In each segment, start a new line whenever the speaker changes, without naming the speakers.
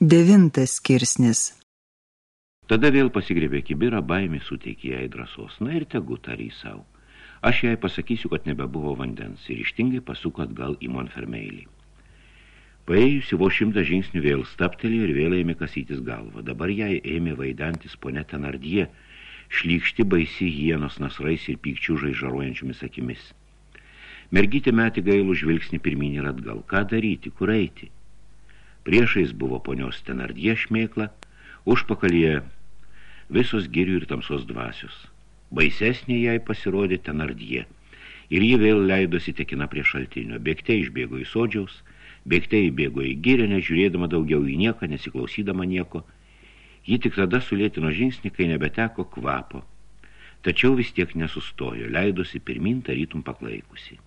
Devintas skirsnis
Tada vėl pasigrėbė kibirą, baimė suteikė jai drąsos. Na ir tegu tarį savo. Aš jai pasakysiu, kad nebebuvo vandens ir ištingai pasuko atgal į Monfermeilį. Paėjusi vo šimtą žingsnių vėl staptelė ir vėl ėmė kasytis galvą. Dabar jai ėmė vaidantis ponė Tenardie, šlykšti baisi hienos nasrais ir pykčių žaižaruojančiomis akimis. Mergytė metė gailų žvilgsnį pirminį ir atgal. Ką daryti, kur eiti? Priešais buvo ponios Tenardie šmėkla, užpakalyje visos girių ir tamsos dvasios. Baisesnė jai pasirodė Tenardie. Ir ji vėl leidosi tekina prie šaltinio. Bėgte išbėgo į sodžiaus, bėgte įbėgo į gyrę, nežiūrėdama daugiau į nieką, nesiklausydama nieko. Ji tik tada sulėtino žingsnį, kai nebeteko kvapo. Tačiau vis tiek nesustojo, leidosi pirmin tarytum paklaikusi.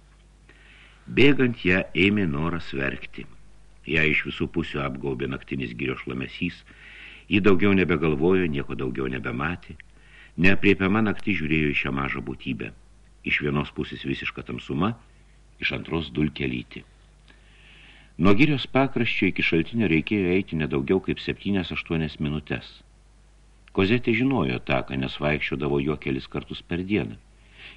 Bėgant ją ėmė noras verkti. Ja iš visų pusių apgaubė naktinis girio šlamesys, ji daugiau nebegalvojo, nieko daugiau nebematė, neapriepiama nakti žiūrėjo į šią mažą būtybę. Iš vienos pusės visiška tamsuma, iš antros dulkelyti. Nuo girios pakraščio iki šaltinio reikėjo eiti nedaugiau kaip 7-8 minutės. Kozetė žinojo taką, nes vaikščiodavo jo kelis kartus per dieną.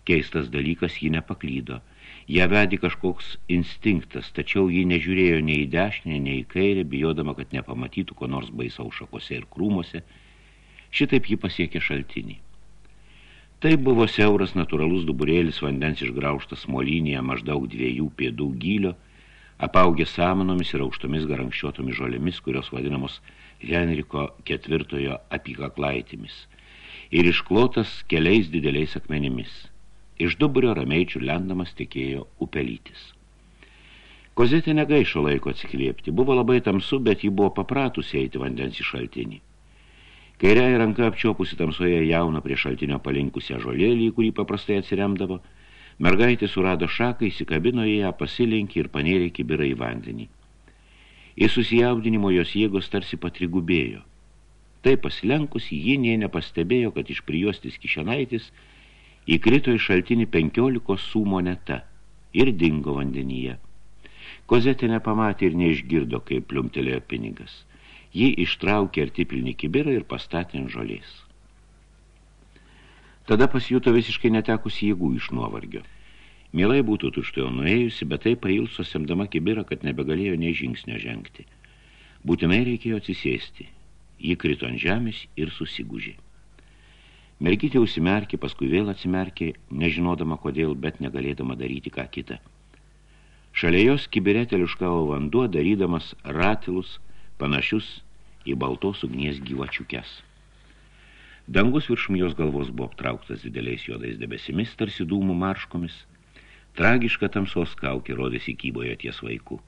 Keistas dalykas jį nepaklydo – Ją vedė kažkoks instinktas, tačiau ji nežiūrėjo nei į dešinę, nei į kairę, bijodama, kad nepamatytų ko nors baisaus šakose ir krūmose. Šitaip ji pasiekė šaltinį. Tai buvo siauras natūralus duburėlis vandens išgraužtas molinėje maždaug dviejų pėdų gylio, apaugė samanomis ir aukštomis garankščiotomis žolėmis, kurios vadinamos Henriko ketvirtojo apykaklaitėmis, ir išklotas keliais dideliais akmenimis – Iš duburio ramiai čiurlendamas tikėjo upelytis. Kozetė negaišo laiko atsikvėpti. Buvo labai tamsu, bet ji buvo papratusi eiti vandens į šaltinį. Kairiai ranka apčiopusi tamsoje jauną prie šaltinio palinkusią žolėlį, kurį paprastai atsiremdavo, mergaitė surado šaką, įsikabino į ją, pasilenkė ir panėrė kibirą į vandenį. Į susijaudinimo jos jėgos tarsi patrigubėjo. Tai pasilenkusi, ji nė nepastebėjo, kad iš prijuostis kišenaitis – įkrito į šaltinį penkiolikos sų moneta ir dingo vandenyje. Kozetė nepamatė ir neišgirdo, kaip pliumtelėjo pinigas. Ji ištraukė artipilnį kibirą ir pastatė ant žolės. Tada pasijuto visiškai netekusi jėgų iš nuovargio. Mielai būtų tuštėjo nuėjusi, bet tai pailso semdama kibirą, kad nebegalėjo nei žingsnio žengti. Būtinai reikėjo atsisėsti. Ji krito ant žemės ir susigūžė. Mergytė užsimerkė, paskui vėl atsimerkė, nežinodama kodėl, bet negalėdama daryti ką kitą. Šalia jos kiberete liuškavo vanduo, darydamas ratilus, panašius į baltos ugnies gyvačiukes. Dangus viršum jos galvos buvo aptrauktas dideliais juodais debesimis, tarsi dūmų marškomis. Tragiška tamsos kaukė rodėsi kyboje ties vaikų.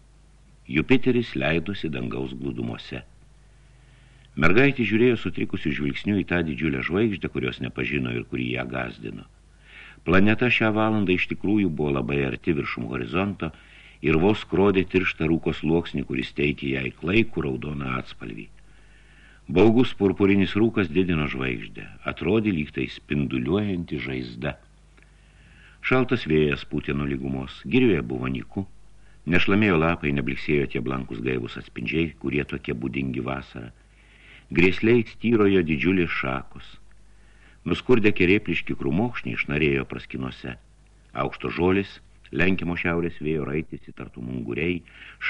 Jupiteris leidosi dangaus glūdumuose – Mergaitė žiūrėjo sutrikusių žvilgsnių į tą didžiulę žvaigždę, kurios nepažino ir kurį ją gazdino. Planeta šią valandą iš tikrųjų buvo labai arti viršum horizonto ir vos skrodė tirštą rūko sluoksnį, kuris teikė jai klaikų raudoną atspalvį. Baugus purpurinis rūkas didino žvaigždę, atrodė lyg tai spinduliuojanti žaizda. Šaltas vėjas pūtė nuo lygumos, girioje buvo niku, nešlamėjo lapai, nebliksėjo tie blankus gaivus atspindžiai, kurie tokie būdingi vasarą. Grėsliai styrojo didžiulės šakos. Nuskurdė kerėpliški krumokšniai išnarėjo praskinuose. Aukšto žolės, lenkiamo šiaurės vėjo raitėsi tartų munguriai,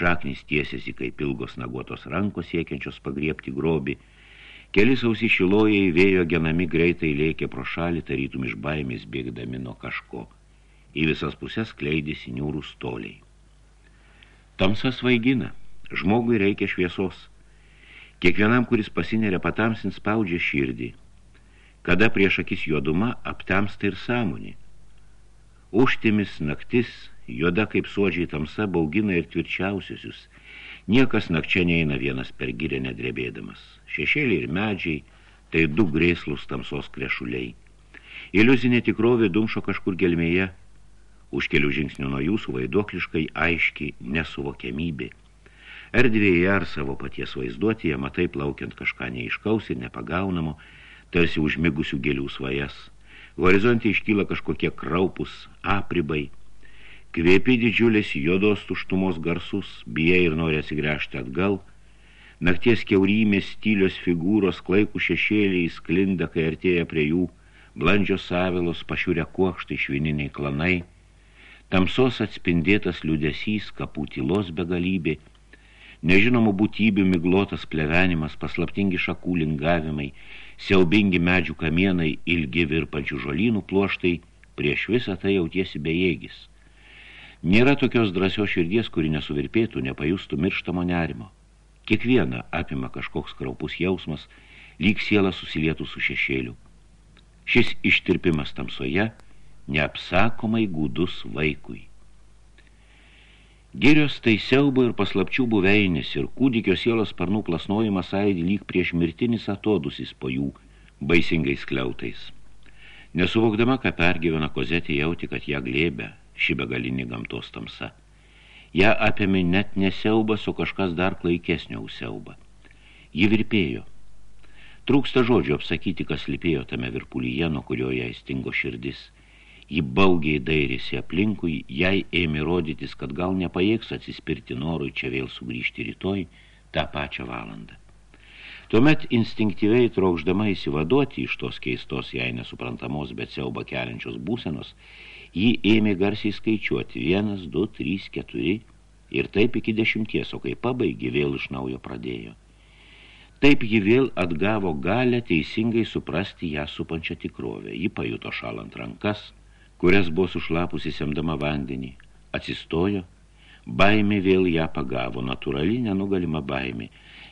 šaknis tiesėsi kaip ilgos naguotos rankos siekiančios pagriepti grobį. Keli sausi šilojai vėjo genami greitai lėkė pro šalį, tarytum iš baimės bėgdami nuo kažko. Į visas pusės kleidėsi niūrų stoliai. Tamsas vaigina, žmogui reikia šviesos – Kiekvienam, kuris pasineria patamsins spaudžia širdį. Kada prieš akis juoduma aptamsta ir sąmonė. Užtimis naktis, juoda kaip suodžiai tamsa, baugina ir tvirčiausiusius. Niekas nakčia neina vienas per gyrę nedrebėdamas. Šešėliai ir medžiai, tai du grėslus tamsos krešuliai. Iliuzinė tikrovė dumšo kažkur gelmėje, už kelių žingsnių nuo jūsų vaiduokliškai aiškiai nesuvokiamybė. Erdvėje ar savo paties vaizduotėje matai plaukiant kažką neiškaus ir nepagaunamo, tarsi užmigusių gėlių svajas. Horizonte iškyla kažkokie kraupus, apribai. Kvėpi didžiulės juodos tuštumos garsus, bijai ir nori atsigręžti atgal, Nakties keurymės stylios figūros klaikų šešėliai sklinda, kai artėja prie jų, blandžios savilos, pašiūrė kuokštai, švininiai klanai, tamsos atspindėtas liudesys, kapų tylos begalybė, nežinomų būtybių miglotas plevenimas, paslaptingi šakų lingavimai, siaubingi medžių kamienai, ilgi virpančių žolynų pluoštai, prieš visą tai jautiesi bejėgis. Nėra tokios drąsios širdies, kuri nesuvirpėtų, nepajustų mirštamo nerimo. Kiekvieną apima kažkoks kraupus jausmas, lyg siela susilietų su šešėliu. Šis ištirpimas tamsoje neapsakomai gūdus vaikui. Girios tai siaubo ir paslapčių buveinis ir kūdikio sielos sparnų plasnojimas aidi lyg prieš mirtinis atodusis po jų baisingais kliautais. Nesuvokdama, ką pergyvena kozetė jauti, kad ją glėbė ši begalinį gamtos tamsa – ją apėmė net nesiaubas, o kažkas dar klaikesnio siaubą. Ji virpėjo. Trūksta žodžio apsakyti, kas lipėjo tame virpulyje, nuo kurio jai stingo širdis. Ji baugiai dairėsi aplinkui, jai ėmė rodytis, kad gal nepajėgs atsispirti norui čia vėl sugrįžti rytoj tą pačią valandą. Tuomet instinktyviai trokšdama įsivaduoti iš tos keistos jai nesuprantamos, bet siauba keliančios būsenos, Jį ėmė garsiai skaičiuoti vienas, du, trys, keturi ir taip iki dešimties, o kai pabaigė, vėl iš naujo pradėjo. Taip ji vėl atgavo galę teisingai suprasti ją supančią tikrovę. Ji pajuto šalant rankas, kurias buvo sušlapusi semdama vandenį, atsistojo, baimė vėl ją pagavo, natūrali nenugalima baimė.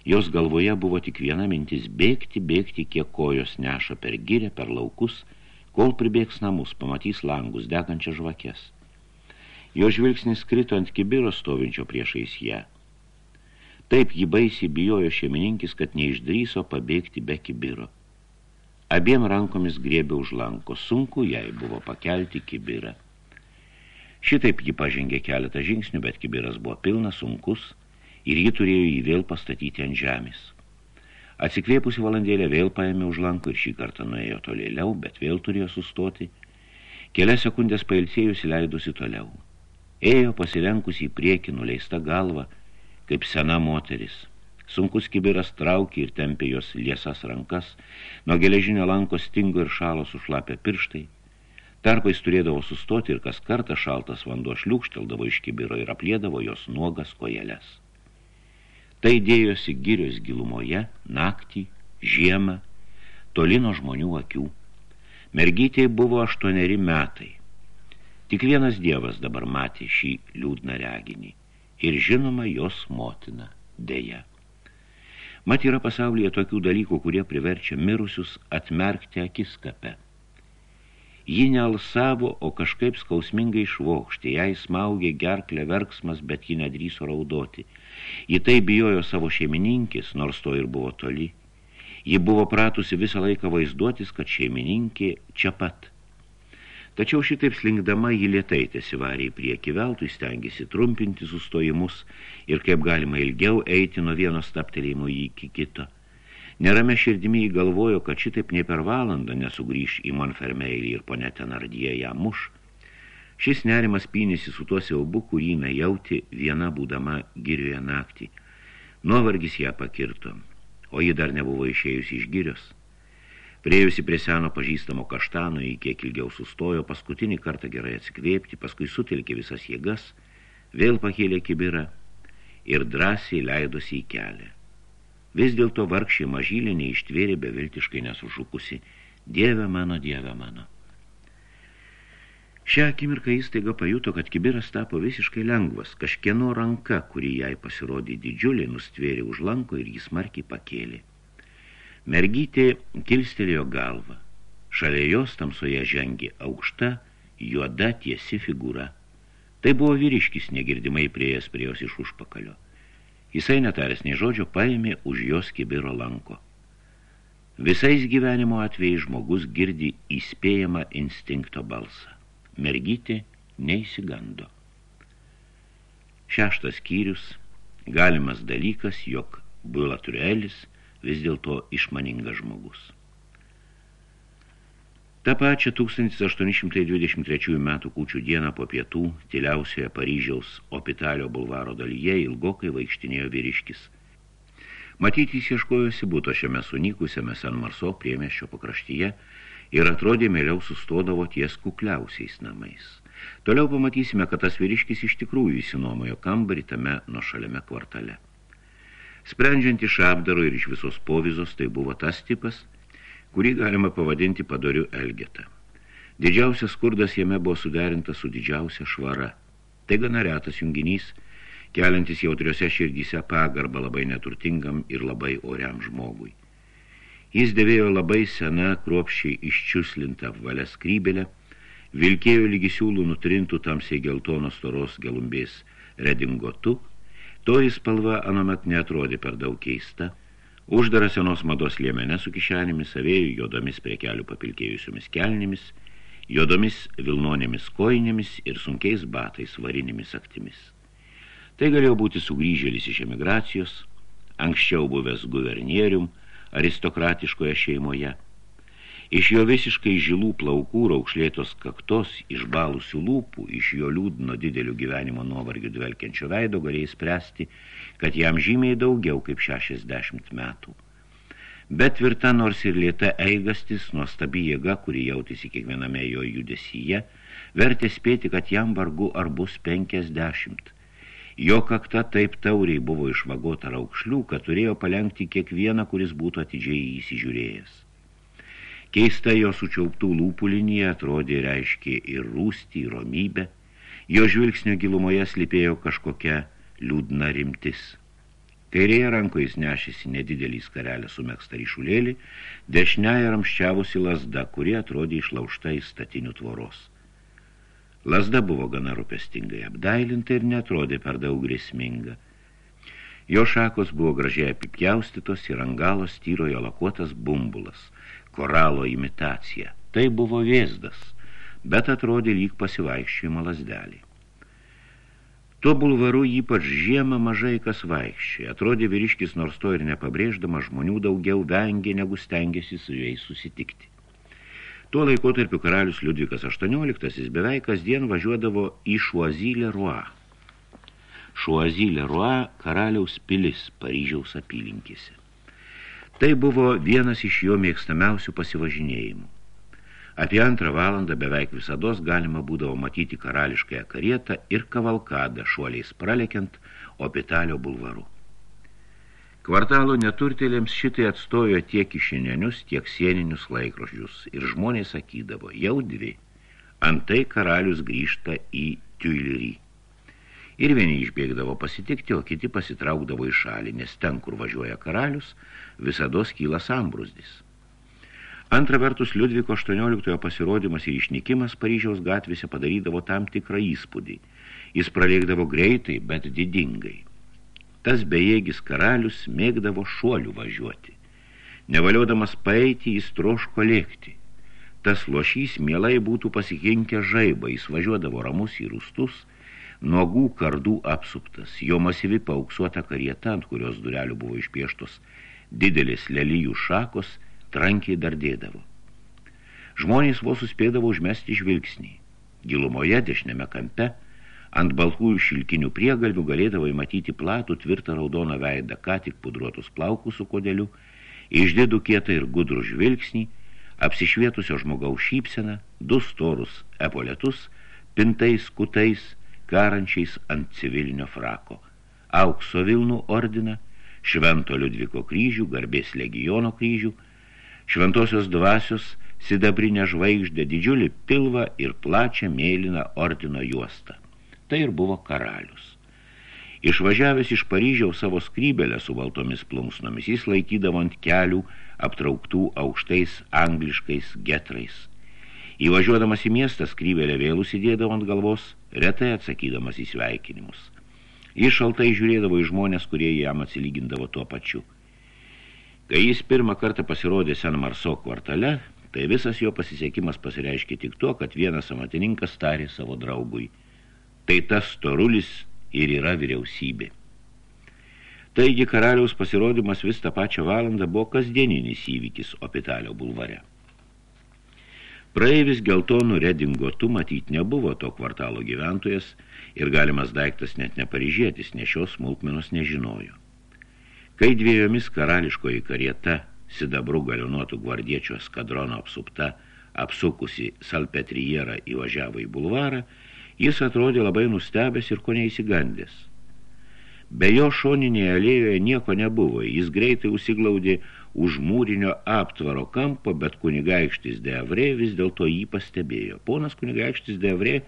Jos galvoje buvo tik viena mintis bėgti, bėgti, kiek kojos neša per girę, per laukus – Kol pribėgs namus, pamatys langus, degančią žvakės. Jo žvilgsnis krito ant kibiro stovinčio priešais ją. Taip jį baisiai bijojo šeimininkis, kad neišdryso pabėgti be kibiro. Abiem rankomis griebė už lanko, sunku jai buvo pakelti kibirą. Šitaip ji pažengė keletą žingsnių, bet kibiras buvo pilnas, sunkus ir ji turėjo jį vėl pastatyti ant žemės. Atsikvėpusi valandėlę vėl paėmė už lanko ir šį kartą nuėjo tolėliau, bet vėl turėjo sustoti. Kelias sekundės pailsėjusi leidusi toliau. Ėjo pasirenkusi į priekį nuleista galva, kaip sena moteris. Sunkus kibiras traukė ir tempė jos liesas rankas, nuo geležinio lanko stingo ir šalo sušlapę pirštai. Tarpais turėdavo sustoti ir kas kartą šaltas vanduo šliūkšteldavo iš kibiro ir aplėdavo jos nuogas kojeles. Tai dėjosi girios gilumoje, naktį, žiemą, tolino žmonių akių. Mergytėje buvo aštuoneri metai. Tik vienas dievas dabar matė šį liūdną reginį ir žinoma jos motina, dėja. Mat yra pasaulyje tokių dalykų, kurie priverčia mirusius atmerkti akiskapę. Ji nealsavo, o kažkaip skausmingai švokštė, jai smaugė gerklę verksmas, bet ji nedryso raudoti. Ji tai bijojo savo šeimininkis, nors to ir buvo toli. Ji buvo pratusi visą laiką vaizduotis, kad šeimininkė čia pat. Tačiau šitaip slinkdama jį lietai tesivarė į priekį veltui, stengiasi trumpinti sustojimus ir kaip galima ilgiau eiti nuo vieno staptelėjimo iki kito. Nerame širdimi įgalvojo, kad šitaip ne per valandą nesugrįž į Monfermeilį ir ponė Tenardie ją muš. Šis nerimas pynėsi su tuo siaubu, kurį jauti viena būdama girioje naktį. Nuovargis ją pakirto, o ji dar nebuvo išėjusi iš girios. Priejusi prie seno pažįstamo kaštano, į kiek ilgiau sustojo, paskutinį kartą gerai atsikvėpti, paskui sutelkė visas jėgas, vėl pakėlė kibirą ir drąsiai leidosi į kelią. Vis dėlto vargšė mažylė neištvėrė beviltiškai nesušukusi. Dieve mano, dieve mano. Šią akimirką įstaiga pajuto, kad kibiras tapo visiškai lengvas. Kažkieno ranka, kuri jai pasirodė didžiulė, nustvėrė už lanko ir jis smarkiai pakėlė. Mergytė kilstelėjo galvą. Šalia jos tamsoje žengė aukšta, juoda tiesi figūra. Tai buvo vyriškis negirdimai priejas prie jos iš užpakalio. Jisai netaręs nei žodžio paėmė už jos kibiro lanko. Visais gyvenimo atvejais žmogus girdi įspėjamą instinkto balsą. Mergytė neįsigando. Šeštas skyrius – galimas dalykas, jog Bulatruelis vis dėlto išmaningas žmogus. Ta pačia 1823 metų kūčių dieną po pietų tyliausioje Paryžiaus Opitalio bulvaro dalyje ilgokai vaikštinėjo vyriškis. Matyti jis ieškojosi būto šiame sunykusiame San Marso priemieščio pakraštyje ir atrodė mėliau sustodavo ties kukliausiais namais. Toliau pamatysime, kad tas vyriškis iš tikrųjų įsinuomojo kambarį tame nuošaliame kvartale. Sprendžiant iš apdaro ir iš visos povizos, tai buvo tas tipas, kurį galima pavadinti padoriu Elgetą. Didžiausias skurdas jame buvo suderintas su didžiausia švara. Tai gana retas junginys, keliantis jautriose širdyse pagarbą labai neturtingam ir labai oriam žmogui. Jis dėvėjo labai sena, kruopščiai iščiuslintą valę skrybelę, vilkėjo lygisiūlų nutrintų tamsiai geltonos storos gelumbės redingotu, toji spalva anomet netrodė per daug keista, uždara senos mados liemene su kišenėmis, savėjų juodomis prie kelių papilkėjusiomis kelnėmis – juodomis vilnonėmis koinėmis ir sunkiais batais varinėmis aktimis. Tai galėjo būti sugrįžėlis iš emigracijos, anksčiau buvęs guvernierium, aristokratiškoje šeimoje. Iš jo visiškai žilų plaukų raukšlėtos kaktos, iš balusių lūpų, iš jo liūdno didelių gyvenimo nuovargių dvelkiančio veido galėjai spręsti, kad jam žymiai daugiau kaip 60 metų bet tvirta nors ir lėta eigastis, nuostabi jėga, kuri jautėsi kiekviename jo judesyje, vertė spėti, kad jam vargu ar bus penkiasdešimt. Jo kakta taip tauriai buvo išvagota raukšlių, kad turėjo palengti kiekvieną, kuris būtų atidžiai įsižiūrėjęs. Keista jo sučiauptų lūpų linija atrodė reiškė ir rūstį, ir romybę. Jo žvilgsnio gilumoje slipėjo kažkokia liūdna rimtis. Kairėje rankoje jis nešėsi nedidelį skarelę su mėgsta ryšulėlį, dešinėje ramščiavusi lasda, kuri atrodė išlaužta į statinių tvoros. Lasda buvo gana rūpestingai apdailinta ir netrodė per daug grėsminga. Jo šakos buvo gražiai apipjaustytos ir angalos tyrojo lakuotas bumbulas, koralo imitacija. Tai buvo vėzdas, bet atrodė lyg pasivaikščiojimo lasdelį. Tuo bulvaru ypač žiemą mažai kas vaikščiai. Atrodė vyriškis nors to ir nepabrėždama žmonių daugiau vengė, negu stengiasi su jais susitikti. Tuo laikotarpiu karalius Liudvikas XVIII beveik kasdien važiuodavo į Šuazylę Ruą. Šuazylė Ruą karaliaus pilis Paryžiaus apylinkėse. Tai buvo vienas iš jo mėgstamiausių pasivažinėjimų. Apie antrą valandą beveik visados galima būdavo matyti karališkąją karietą ir kavalkadą šuoliais pralekiant Opitalio bulvaru. Kvartalo neturtėlėms šitai atstojo tiek kišenenius, tiek sieninius laikrožius ir žmonės sakydavo, jau dvi, antai karalius grįžta į Tuilerį. Ir vieni išbėgdavo pasitikti, o kiti pasitraukdavo į šalį, nes ten, kur važiuoja karalius, visados kyla sambrusdis. Antra vertus, Liudviko 18 pasirodymas ir išnykimas Paryžiaus gatvėse padarydavo tam tikrą įspūdį. Jis pralėkdavo greitai, bet didingai. Tas bejėgis karalius mėgdavo šuolių važiuoti. Nevaliodamas paeiti, jis troško lėkti. Tas lošys mielai būtų pasikinkę žaibą, jis važiuodavo ramus į rūstus, nuogų kardų apsuptas, jo masyvi pauksuota karieta, ant kurios durelių buvo išpieštos didelis lelyjų šakos – trankiai dardėdavo. Žmonės vos suspėdavo užmesti žvilgsnį. Gilumoje, dešinėme kampe, ant balkųjų šilkinių priegalvių galėdavo įmatyti platų tvirtą raudoną veidą, ką tik pudruotus plaukus su kodeliu, išdėdų kietą ir gudrų žvilgsnį, apsišvietusio žmogaus šypseną, du storus epoletus, pintais kutais, karančiais ant civilinio frako, aukso Vilnų ordiną, Švento Liudviko kryžių, garbės legiono kryžių, šventosios dvasios sidabrinę žvaigždę, didžiulį pilvą ir plačią mėlyną ordino juostą. Tai ir buvo karalius. Išvažiavęs iš Paryžiaus savo skrybelę su baltomis plunksnomis, jis laikydavo ant kelių aptrauktų aukštais angliškais getrais. Įvažiuodamas į miestą skrybelę vėl užsidėdavo ant galvos, retai atsakydamas į sveikinimus. Jis šaltai žiūrėdavo į žmonės, kurie jam atsilygindavo tuo pačiu – Kai jis pirmą kartą pasirodė Sen Marso kvartale, tai visas jo pasisekimas pasireiškė tik tuo, kad vienas amatininkas tarė savo draugui. Tai tas storulis ir yra vyriausybė. Taigi karaliaus pasirodymas vis tą pačią valandą buvo kasdieninis įvykis Opitalio bulvare. Praeivis geltonų redingotų matyt nebuvo to kvartalo gyventojas ir galimas daiktas net neparyžėtis, nes šios smulkmenos nežinojo. Kai dviejomis karališkoji karieta, sidabrų galiuotų gvardiečio skadrono apsupta, apsukusi salpetrierą įvažiavo į bulvarą, jis atrodė labai nustebęs ir ko neįsigandęs. Be jo šoninėje alėjoje nieko nebuvo, jis greitai užsiglaudė už mūrinio aptvaro kampo, bet kunigaikštis Deavrė vis dėlto jį pastebėjo. Ponas kunigaikštis Deavrė,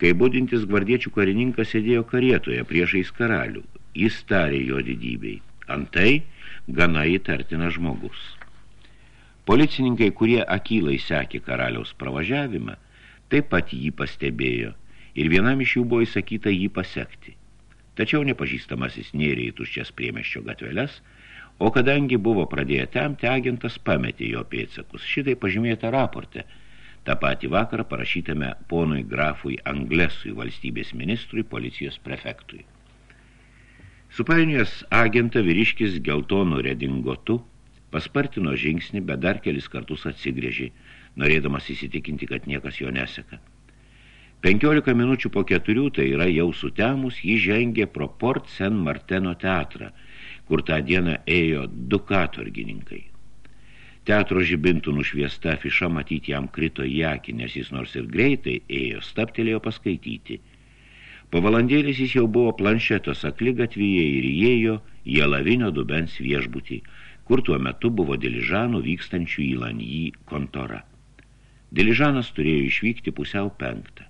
kai būdintis gvardiečių karininkas sėdėjo karietoje priešais karalių, jis tarė jo didybei. Antai gana įtartina žmogus. Policininkai, kurie akylai sekė karaliaus pravažiavimą, taip pat jį pastebėjo ir vienam iš jų buvo įsakyta jį pasekti. Tačiau nepažįstamasis nėrė į tuščias priemeščio gatveles, o kadangi buvo pradėję temti, agentas pametė jo pėtsakus. Šitai pažymėta raporte. Ta patį vakarą parašytame ponui grafui Anglesui, valstybės ministrui, policijos prefektui. Supainijos agentą vyriškis geltonų redingotu paspartino žingsnį, bet dar kelis kartus atsigrėžė, norėdamas įsitikinti, kad niekas jo neseka. Penkiolika minučių po keturių, tai yra jau sutemus, jį žengė pro Port Sen Marteno teatrą, kur tą dieną ėjo du katorgininkai. Teatro žibintų nušviesta afiša matyti jam krito į akį, nes jis nors ir greitai ėjo, staptelėjo paskaityti. Po valandėlis jis jau buvo planšetos akligatvyje ir įėjo į Alavinio dubens viešbutį, kur tuo metu buvo diližanų vykstančių į Lanjį kontorą. Diližanas turėjo išvykti pusiau penktą.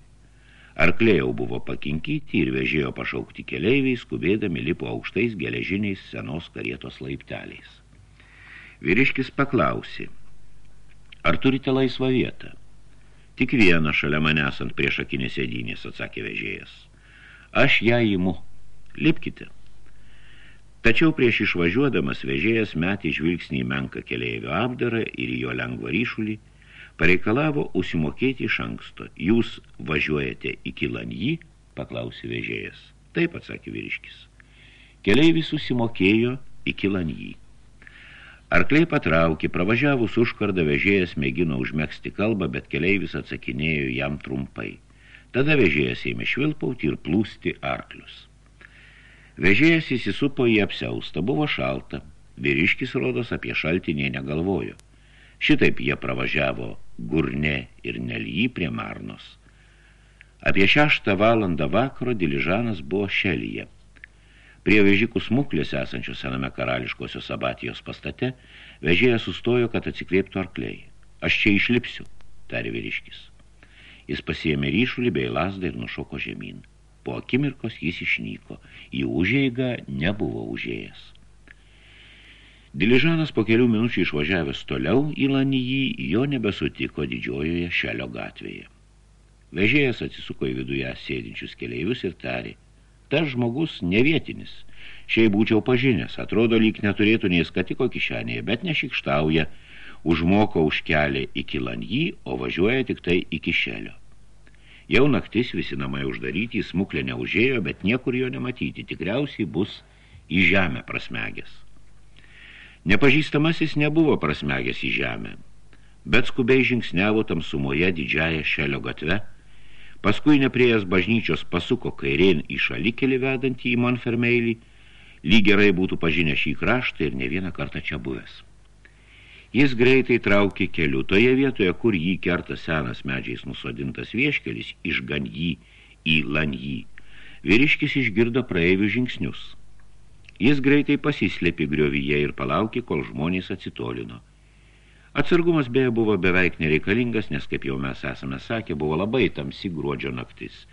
Arklė jau buvo pakinkyti ir vežėjo pašaukti keleiviai, skubėdami lipo aukštais geležiniais senos karietos laipteliais. Vyriškis paklausė, ar turite laisvą vietą? Tik vieną šalia manęs ant priešakinės sėdynės, atsakė vežėjas. Aš ją įimu. Lipkite. Tačiau prieš išvažiuodamas vežėjas metė žvilgsnį į menką keleivio apdarą ir jo lengvą ryšulį, pareikalavo užsimokėti iš anksto. Jūs važiuojate iki Lanjį? paklausė vežėjas. Taip, atsakė vyriškis. Keleivis susimokėjo iki Lanjį. Arkliai patraukė, pravažiavus užkardą vežėjas mėgino užmėgsti kalbą, bet keleivis atsakinėjo jam trumpai. Tada vežėjas ėmė švilpauti ir plūsti arklius. Vežėjas įsisupo į apsiaustą, buvo šalta. Vyriškis rodos apie šaltinį negalvojo. Šitaip jie pravažiavo Gurne ir Nelyjį prie Marnos. Apie šeštą valandą vakaro diližanas buvo šelyje. Prie vežikų smuklės esančios sename karališkosios abatijos pastate vežėjas sustojo, kad atsikvėptų arkliai. Aš čia išlipsiu, tarė vyriškis. Jis pasiėmė ryšulį bei lasdą ir nušoko žemyn. Po akimirkos jis išnyko. Į užeigą nebuvo užėjęs. Diližanas po kelių minučių išvažiavęs toliau į Lanijį, jo nebesutiko didžiojoje šelio gatvėje. Vežėjas atsisuko į viduje sėdinčius keleivius ir tarė, tas žmogus nevietinis, šiai būčiau pažinęs, atrodo lyg neturėtų nei skatiko kišenėje, bet nešikštauja, užmoko už kelią iki Lanjį, o važiuoja tik tai iki šelio. Jau naktis visi namai uždaryti, smuklė neužėjo, bet niekur jo nematyti, tikriausiai bus į žemę prasmegęs. Nepažįstamasis nebuvo prasmegęs į žemę, bet skubiai žingsnevo tamsumoje didžiąją šelio gatve, paskui nepriejas bažnyčios pasuko kairėn į šalikelį vedantį į Monfermeilį, lyg gerai būtų pažinę šį kraštą ir ne vieną kartą čia buvęs. Jis greitai traukė keliu toje vietoje, kur jį kerta senas medžiais nusodintas vieškelis iš Ganjį į Lanjį. Vyriškis išgirdo praeivių žingsnius – Jis greitai pasislėpė griovyje ir palaukė, kol žmonės atsitolino. Atsargumas beje buvo beveik nereikalingas, nes, kaip jau mes esame sakę, buvo labai tamsi gruodžio naktis.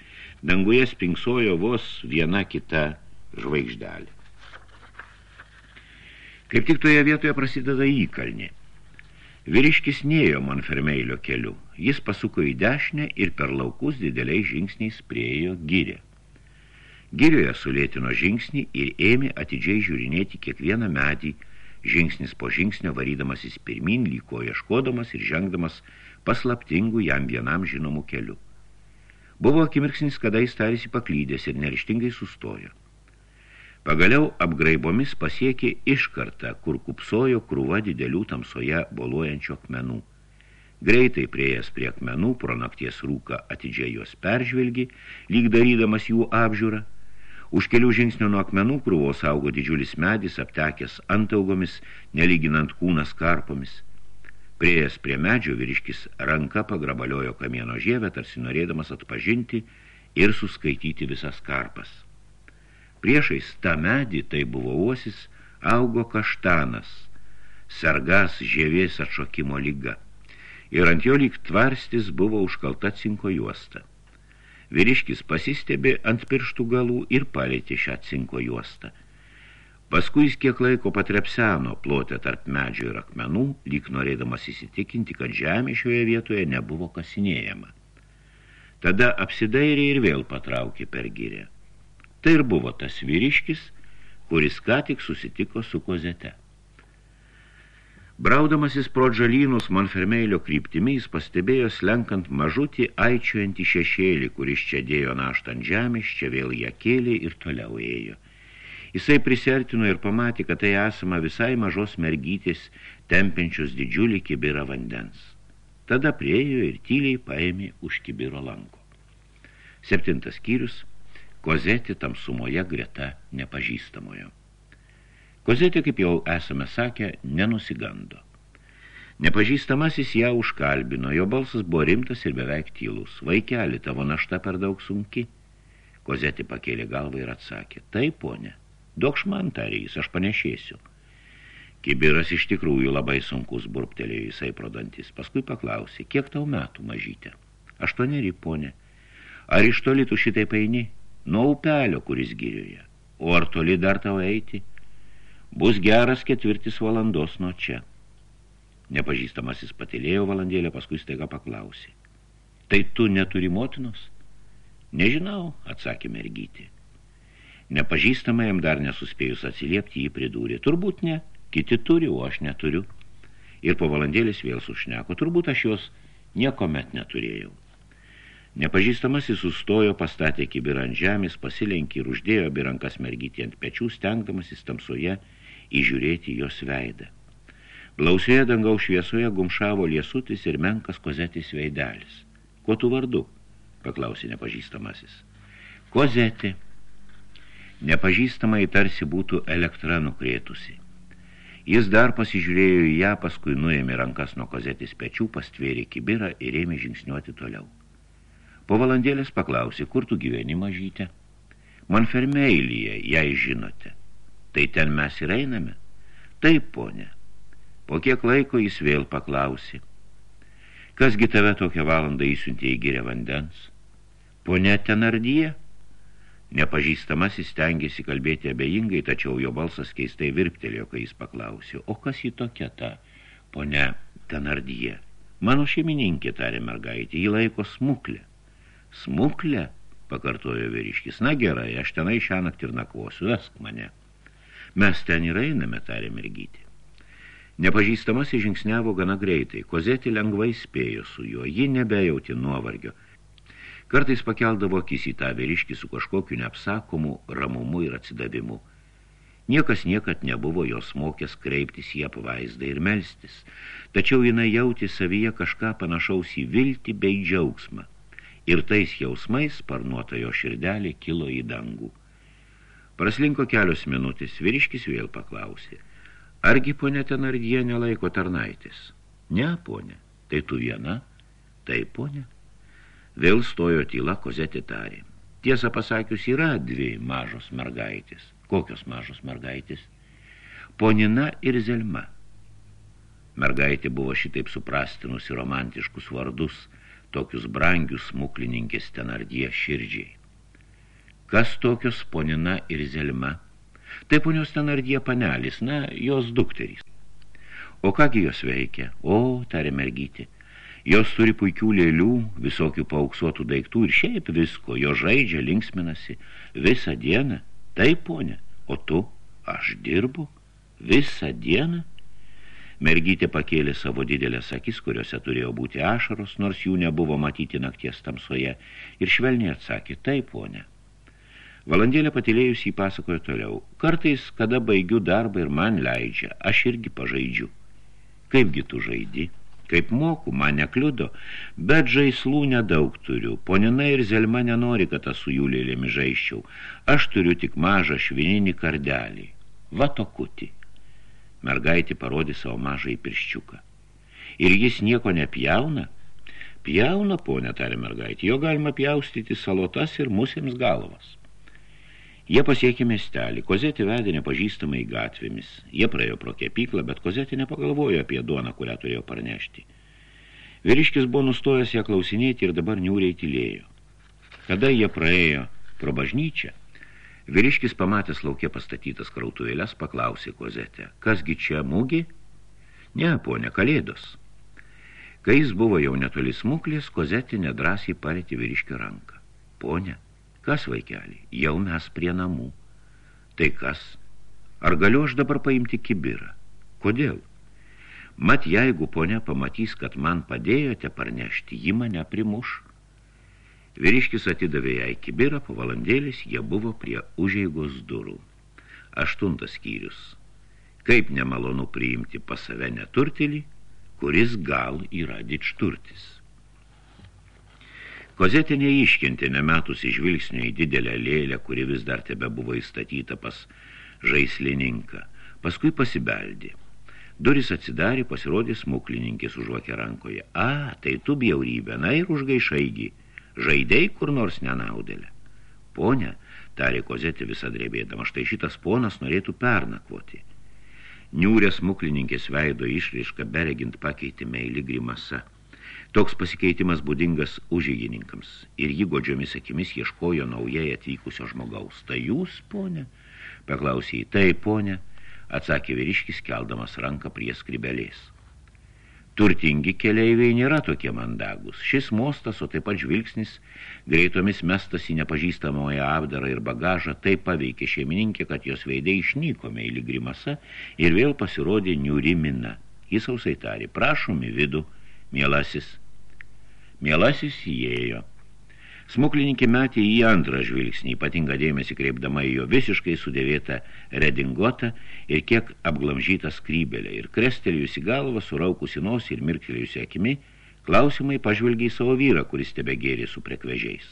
Danguje spinksojo vos viena kita žvaigždelė. Kaip tik toje vietoje prasideda įkalnė. Vyriškis nėjo Monfermeilio keliu. Jis pasuko į dešinę ir per laukus dideliais žingsniais priejo gyrė. Girioje sulėtino žingsnį ir ėmė atidžiai žiūrinėti kiekvieną medį, žingsnis po žingsnio varydamasis pirmin, lyko ieškodamas ir žengdamas paslaptingų jam vienam žinomų kelių. Buvo akimirksnis, kada jis tarėsi paklydęs ir nerištingai sustojo. Pagaliau apgraibomis pasiekė iškartą, kur kupsojo krūva didelių tamsoje boluojančio akmenų. Greitai priejas prie akmenų, pro nakties rūką atidžiai juos peržvelgi, lyg darydamas jų apžiūrą, Už kelių žingsnių nuo akmenų krūvos augo didžiulis medis, aptekęs antaugomis, nelyginant kūnas karpomis. Priejas prie medžio vyriškis ranka pagrabaliojo kamieno žievę, tarsi norėdamas atpažinti ir suskaityti visas karpas. Priešais tą medį, tai buvo uosis, augo kaštanas, sergas žievės atšokimo lyga. Ir ant jo lyg tvarstis buvo užkalta cinko juosta. Vyriškis pasistebė ant pirštų galų ir palėtė šią cinko juostą. Paskui jis kiek laiko patrepseno plotę tarp medžio ir akmenų, lyg norėdamas įsitikinti, kad žemė šioje vietoje nebuvo kasinėjama. Tada apsidairė ir vėl patraukė per gyrę. Tai ir buvo tas vyriškis, kuris ką tik susitiko su kozete. Braudamasis pro žalynus Monfermeilio kryptimi jis pastebėjo slenkant mažutį aičiuojantį šešėlį, kuris čia dėjo naštą ant žemės, čia vėl ją kėlė ir toliau ėjo. Jisai prisertino ir pamatė, kad tai esama visai mažos mergytės, tempiančios didžiulį kibirą vandens. Tada priejo ir tyliai paėmė už kibiro lanko. Septintas skyrius – kozetė tamsumoje greta nepažįstamojo. Kozetė, kaip jau esame sakę, nenusigando. Nepažįstamasis ją užkalbino, jo balsas buvo rimtas ir beveik tylus. Vaikeli, tavo našta per daug sunki. Kozetė pakėlė galvą ir atsakė, taip, ponė, duokš man, tarė jis, aš panešėsiu. Kibiras iš tikrųjų labai sunkus burptelėjo jisai prodantis. Paskui paklausė, kiek tau metų mažytė? Aštuoneri, ponė. Ar iš toli tu šitai paini? Nuo upelio, kuris girioje. O ar toli dar tau eiti? Bus geras ketvirtis valandos nuo čia. Nepažįstamasis patilėjo valandėlę, paskui staiga paklausė. Tai tu neturi motinos? Nežinau, atsakė mergyti. Nepažįstama jam dar nesuspėjus atsiliepti, jį pridūrė. Turbūt ne, kiti turi, o aš neturiu. Ir po valandėlės vėl sušneko. Turbūt aš jos niekomet neturėjau. Nepažįstamasis sustojo, pastatė kibirą ant žemės, pasilenkė ir uždėjo abi rankas mergyti ant pečių, stengdamasis tamsoje įžiūrėti jos veidą. Blausioje dangaus šviesoje gumšavo liesutis ir menkas kozetis veidelis. Kuo tu vardu? paklausė nepažįstamasis. Kozetė. Nepažįstamai tarsi būtų elektra nukrėtusi. Jis dar pasižiūrėjo į ją, paskui nuėmė rankas nuo kozetės pečių, pastvėrė kibirą ir ėmė žingsniuoti toliau. Po valandėlės paklausė, kur tu gyveni mažytė? Man fermeilyje, jei žinote. Tai ten mes ir einame? Taip, ponė. Po kiek laiko jis vėl paklausė. Kasgi tave tokią valandą įsiuntė į gyrę vandens? Ponė Tenardyje? Nepažįstamasis stengiasi kalbėti abejingai, tačiau jo balsas keistai virptelėjo, kai jis paklausė. O kas jį tokia ta? Ponė Tenardyje. Mano šeimininkė, tarė mergaitė, jį laiko smuklę. Smuklę? pakartojo vyriškis. Na gerai, aš tenai šią naktį ir nakvosiu, vesk mane. Mes ten ir einame, tarė mergytė. Nepažįstamas žingsniavo gana greitai, kozetė lengvai spėjo su juo, ji nebejauti nuovargio. Kartais pakeldavo akis į tą vyriškį su kažkokiu neapsakomu ramumu ir atsidavimu. Niekas niekad nebuvo jos mokęs kreiptis į apvaizdą ir melstis, tačiau jinai jauti savyje kažką panašaus į viltį bei džiaugsmą, ir tais jausmais sparnuota jo širdelė kilo į dangų. Praslinko kelios minutės, vyriškis vėl paklausė. Argi ponė Tenardie nelaiko tarnaitės? Ne, ponė. Tai tu viena? Taip, ponė. Vėl stojo tyla, kozetė tarė. Tiesą pasakius, yra dvi mažos mergaitės. Kokios mažos mergaitės? Ponina ir Zelma. Mergaitė buvo šitaip suprastinusi romantiškus vardus, tokius brangius smuklininkės Tenardie širdžiai. Kas tokios ponina ir zelma? Tai ponios tenardie panelis, na, jos dukterys. O kągi jos veikia? O, tarė mergytė. Jos turi puikių lėlių, visokių paauksuotų daiktų ir šiaip visko. Jo žaidžia, linksminasi visą dieną. Taip, ponė. O tu? Aš dirbu. Visą dieną? Mergytė pakėlė savo didelės akis, kuriuose turėjo būti ašaros, nors jų nebuvo matyti nakties tamsoje, ir švelniai atsakė, taip, ponė. Valandėlę patilėjus jį pasakojo toliau. Kartais, kada baigiu darbą ir man leidžia, aš irgi pažaidžiu. Kaipgi tu žaidi? Kaip moku, man nekliudo, bet žaislų nedaug turiu. Ponina ir Zelma nenori, kad aš su jų lėlėmi žaiščiau. Aš turiu tik mažą švininį kardelį. Va tokutį. Mergaitė parodė savo mažą į pirščiuką. Ir jis nieko nepjauna? Pjauna, ponė, tarė mergaitė, jo galima pjaustyti salotas ir musėms galvas. Jie pasiekė miestelį, kozetė vedė nepažįstamai gatvėmis. Jie praėjo pro kepyklą, bet kozetė nepagalvojo apie duoną, kurią turėjo parnešti. Vyriškis buvo nustojęs ją klausinėti ir dabar niūriai tylėjo. Kada jie praėjo pro bažnyčią, vyriškis pamatęs laukia pastatytas krautuvėlės, paklausė kozetę, kasgi čia mūgi? Ne, ponė, kalėdos. Kai jis buvo jau netoli smuklės, kozetė nedrasiai parėti vyriškio ranką. Ponė, Kas, vaikeli, jau mes prie namų. Tai kas? Ar galiu aš dabar paimti kibirą? Kodėl? Mat, jeigu ponia pamatys, kad man padėjote parnešti, ji mane primuš. Vyriškis atidavė jai kibirą, po valandėlis jie buvo prie užeigos durų. Aštuntas skyrius. Kaip nemalonu priimti pas save neturtelį, kuris gal yra dičturtis. Kozetė neiškentė nemetus žvilgsnio į didelę lėlę, kuri vis dar tebe buvo įstatyta pas žaislininką. Paskui pasibeldė. Duris atsidarė, pasirodė smuklininkės užvakė rankoje. A, tai tu bjaurybė, na ir užgaišaigi. Žaidei kur nors nenaudėlę. Ponia, tarė kozetė visą drebėdama, štai šitas ponas norėtų pernakvoti. Niūrė smuklininkės veido išraišką beregint pakeitė meilį grimasa. Toks pasikeitimas būdingas užėjininkams ir jį godžiomis akimis ieškojo naujai atvykusio žmogaus. Tai jūs, ponė? Paklausė į tai, ponė, atsakė vyriškis, keldamas ranką prie skribelės. Turtingi keleiviai nėra tokie mandagus. Šis mostas, o taip pat žvilgsnis, greitomis mestas į nepažįstamoje apdarą ir bagažą, taip paveikė šeimininkė, kad jos veidai išnyko meili grimasa ir vėl pasirodė niūri mina. Jis sausai tarė, prašom į vidų, Mielasis. Mielasis įėjo. Smuklininkė metė į antrą žvilgsnį, ypatingą dėmesį kreipdama į jo visiškai sudėvėtą redingotą ir kiek apglamžytą skrybelę ir krestelėjusi galvą, suraukusi nosį ir mirktelėjusi akimi, klausimai pažvelgė į savo vyrą, kuris tebe gėrė su prekvežiais.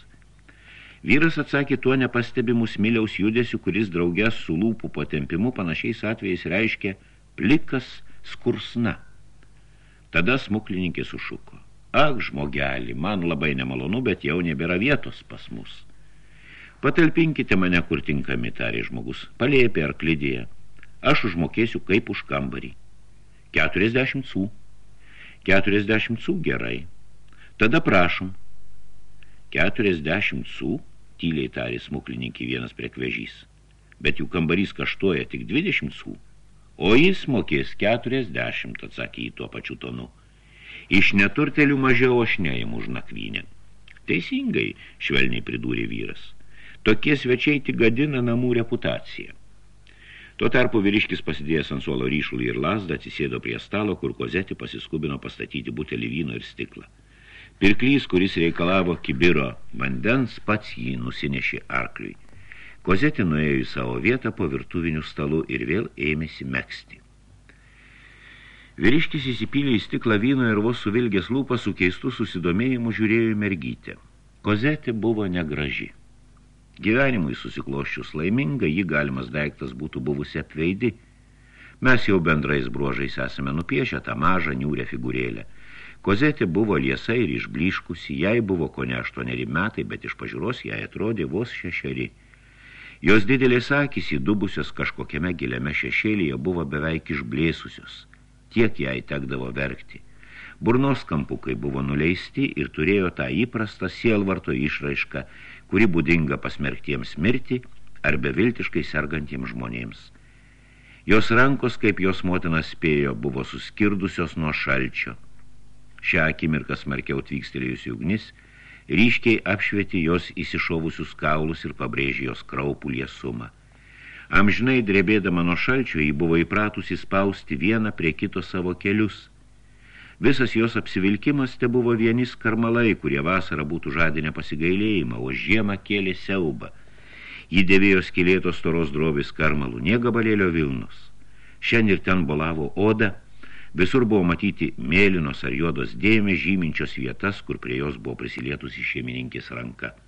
Vyras atsakė tuo nepastebimu smiliaus judesiu, kuris draugės su lūpų potempimu panašiais atvejais reiškia plikas skursna. Tada smuklininkė sušuko. Ak, žmogelį, man labai nemalonu, bet jau nebėra vietos pas mus. Patalpinkite mane, kur tinkami, tarė žmogus, palėpė ar klidėje. Aš užmokėsiu kaip už kambarį. 40 sų. 40 sų gerai. Tada prašom. 40 sų, tyliai tarė smuklininkį vienas prekvežys. Bet jų kambarys kaštuoja tik 20 sų. O jis mokės 40, atsakė į tuo pačiu tonu. Iš neturtelių mažiau aš neimu už nakvynę. Teisingai, švelniai pridūrė vyras. Tokie svečiai tik gadina namų reputaciją. Tuo tarpu vyriškis pasidėjęs ant suolo ryšulį ir lasdą atsisėdo prie stalo, kur kozetį pasiskubino pastatyti butelį vyno ir stiklą. Pirklys, kuris reikalavo kibiro vandens, pats jį nusinešė arkliui. Kozetė nuėjo į savo vietą po virtuvinių stalų ir vėl ėmėsi meksti. Vyriškis įsipylė į stiklą vyno ir vos suvilgęs lūpą su keistu susidomėjimu žiūrėjo į mergytę. Kozetė buvo negraži. Gyvenimui susikloščius laiminga, ji galimas daiktas būtų buvusi apveidi. Mes jau bendrais bruožais esame nupiešę tą mažą niūrę figūrėlę. Kozetė buvo liesa ir išbliškusi, jai buvo ko ne aštuoneri metai, bet iš pažiūros jai atrodė vos šešeri. Jos didelės akys įdubusios kažkokiame giliame šešėlyje buvo beveik išblėsusios. Tiek jai tekdavo verkti. Burnos kampukai buvo nuleisti ir turėjo tą įprastą sielvarto išraišką, kuri būdinga pasmerktiems mirti ar beviltiškai sergantiems žmonėms. Jos rankos, kaip jos motinas spėjo, buvo suskirdusios nuo šalčio. Šią akimirką smarkiau tvykstelėjusi ugnis – ryškiai apšvieti jos įsišovusius kaulus ir pabrėžė jos kraupų liesumą. Amžinai drebėdama nuo šalčio, jį buvo įpratusi spausti vieną prie kito savo kelius. Visas jos apsivilkimas te buvo vienis karmalai, kurie vasarą būtų žadinę pasigailėjimą, o žiemą kėlė siaubą. Jį dėvėjo skilėtos storos drobės karmalų, nie gabalėlio vilnos. Šiandien ir ten bolavo oda, Visur buvo matyti mėlynos ar juodos dėmės žyminčios vietas, kur prie jos buvo prisilietusi šeimininkės ranka –